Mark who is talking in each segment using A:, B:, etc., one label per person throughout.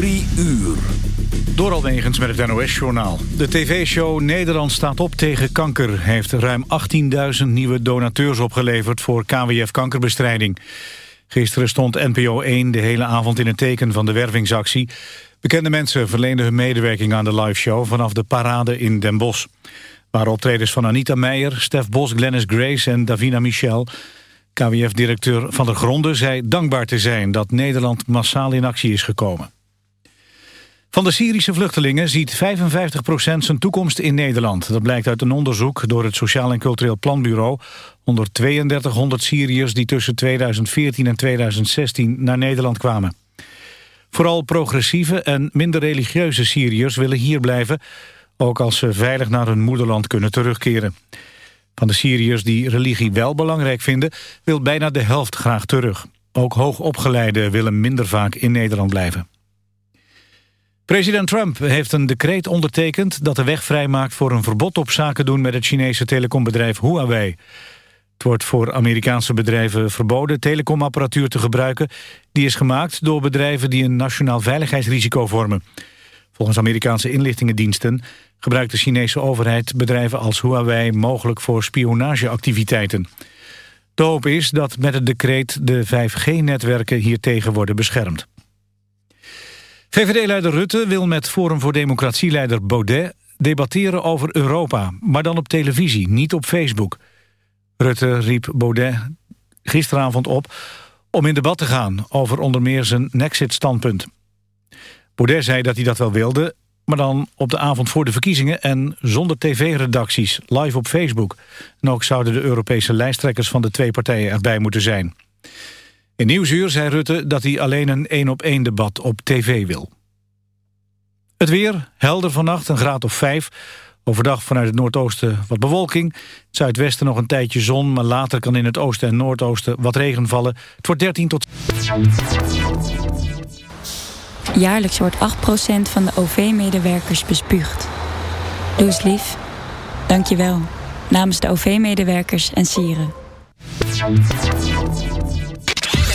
A: Drie uur.
B: Door Almegens met het NOS-journaal. De tv-show Nederland staat op tegen kanker... heeft ruim 18.000 nieuwe donateurs opgeleverd voor KWF kankerbestrijding. Gisteren stond NPO 1 de hele avond in het teken van de wervingsactie. Bekende mensen verleenden hun medewerking aan de liveshow... vanaf de parade in Den Bosch. Waren optredens van Anita Meijer, Stef Bos, Glennis Grace en Davina Michel... KWF-directeur Van der Gronden zei dankbaar te zijn... dat Nederland massaal in actie is gekomen. Van de Syrische vluchtelingen ziet 55% zijn toekomst in Nederland. Dat blijkt uit een onderzoek door het Sociaal en Cultureel Planbureau... onder 3200 Syriërs die tussen 2014 en 2016 naar Nederland kwamen. Vooral progressieve en minder religieuze Syriërs willen hier blijven... ook als ze veilig naar hun moederland kunnen terugkeren. Van de Syriërs die religie wel belangrijk vinden... wil bijna de helft graag terug. Ook hoogopgeleiden willen minder vaak in Nederland blijven. President Trump heeft een decreet ondertekend dat de weg vrijmaakt voor een verbod op zaken doen met het Chinese telecombedrijf Huawei. Het wordt voor Amerikaanse bedrijven verboden telecomapparatuur te gebruiken. Die is gemaakt door bedrijven die een nationaal veiligheidsrisico vormen. Volgens Amerikaanse inlichtingendiensten gebruikt de Chinese overheid bedrijven als Huawei mogelijk voor spionageactiviteiten. De hoop is dat met het decreet de 5G-netwerken hiertegen worden beschermd. VVD-leider Rutte wil met Forum voor Democratie-leider Baudet debatteren over Europa, maar dan op televisie, niet op Facebook. Rutte riep Baudet gisteravond op om in debat te gaan over onder meer zijn Nexit-standpunt. Baudet zei dat hij dat wel wilde, maar dan op de avond voor de verkiezingen en zonder tv-redacties, live op Facebook. En ook zouden de Europese lijsttrekkers van de twee partijen erbij moeten zijn. In Nieuwsuur zei Rutte dat hij alleen een één-op-één debat op tv wil. Het weer, helder vannacht, een graad of vijf. Overdag vanuit het noordoosten wat bewolking. Het zuidwesten nog een tijdje zon, maar later kan in het oosten en noordoosten wat regen vallen. Het wordt 13 tot...
C: Jaarlijks wordt 8% van de OV-medewerkers bespuugd. Doe eens lief. Dank je wel. Namens de OV-medewerkers en sieren.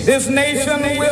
D: This nation will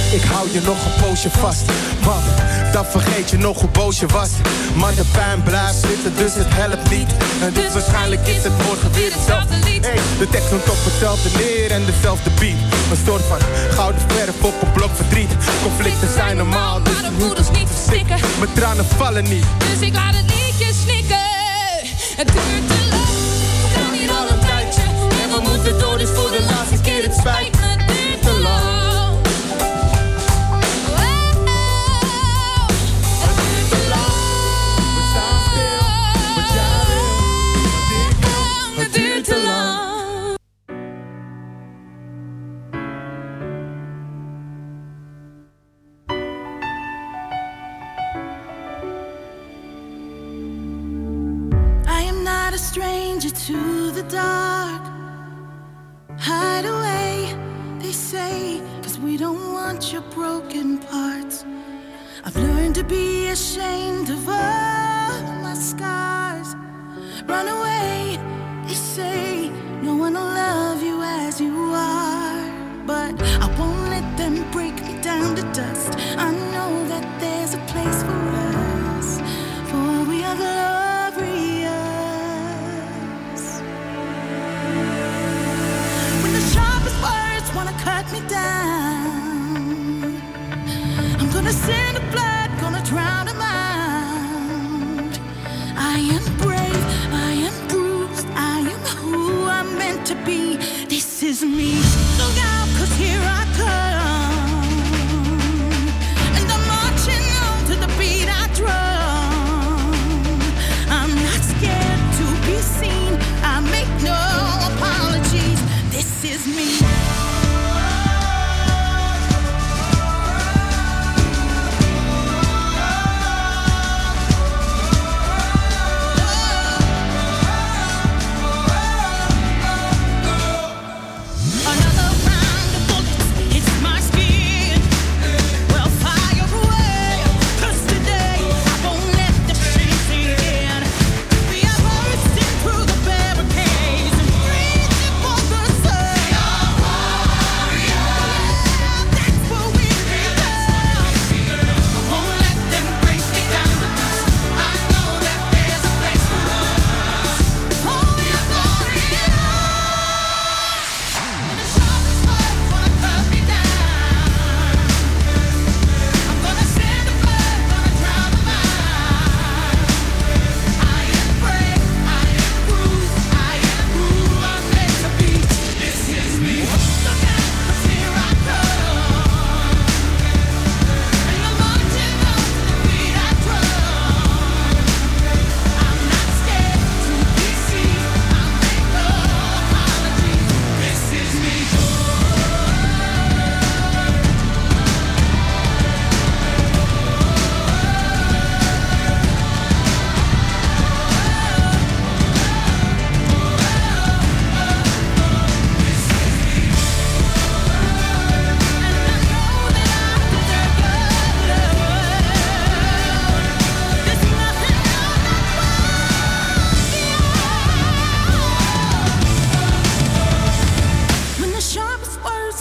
E: ik hou je nog een poosje vast. Want dan vergeet je nog hoe boos je was. Maar de pijn blijft zitten, dus het helpt niet. En dus waarschijnlijk is het morgen weer hetzelfde lied. Hey, de tekst komt op hetzelfde neer en dezelfde beat. Een soort van gouden verf op een blok verdriet. Conflicten zijn normaal, dus
F: Maar de voeders niet verstikken.
E: mijn tranen vallen niet.
F: Dus ik laat het liedje snikken. Het duurt te lang. We staan hier al een tijdje. En we moeten door, dus voor de laatste keer. Het spijt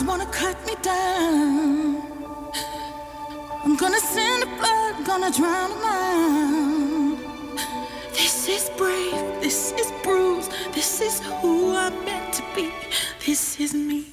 G: Wanna cut me down. I'm gonna send the blood, gonna drown them. This is brave, this is bruised, this is who I'm meant to be, this is me.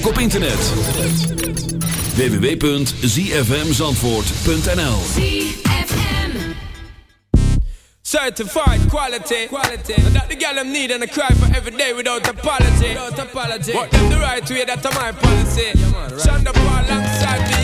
A: ook op internet. www.zfmzandvoort.nl
H: Certified quality, quality. That the girl I'm need and I cry for every day without apology. Without apology. What the right way, that's my policy. Stand up alongside me.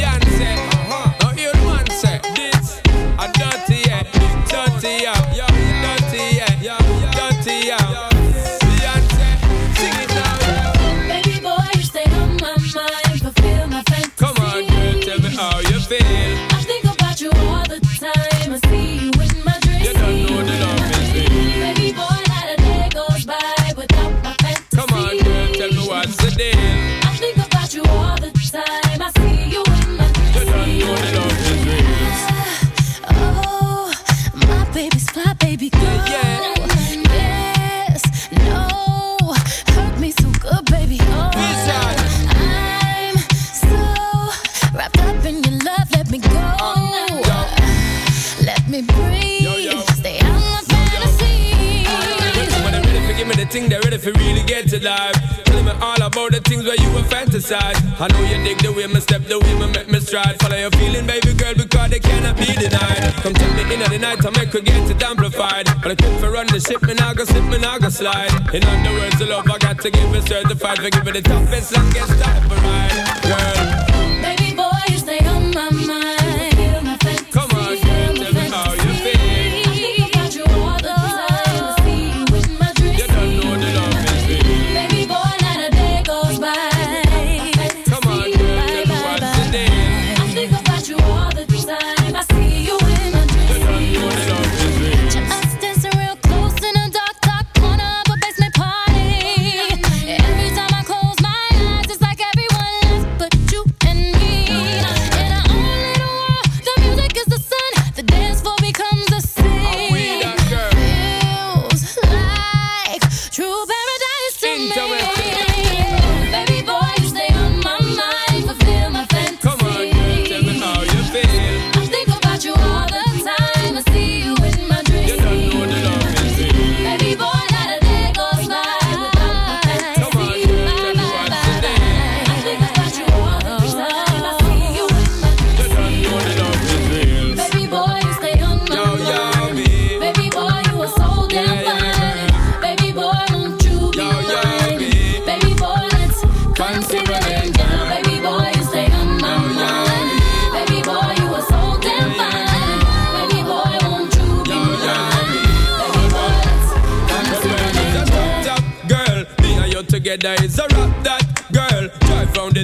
H: inside.
I: I
H: know
I: you
H: dig the way my step, the way my make me stride. Follow your feeling, baby girl, because they cannot be denied. Come take me in at the night, I make her get it amplified. But I keep for run the ship, and I go slip, and I go slide. In other words, the love I got to give is certified. For giving the toughest, longest type of ride, girl.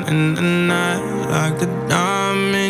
J: shining in the night like a diamond.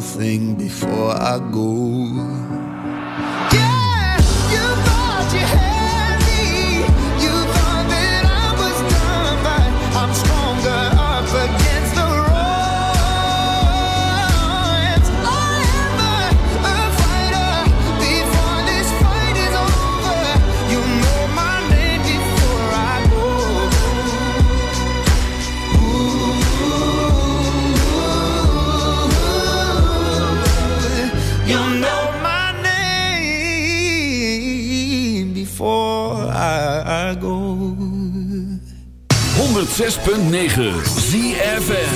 K: thing before I go.
A: 106.9 ZFN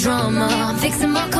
I: Drama. I'm fixing my karma.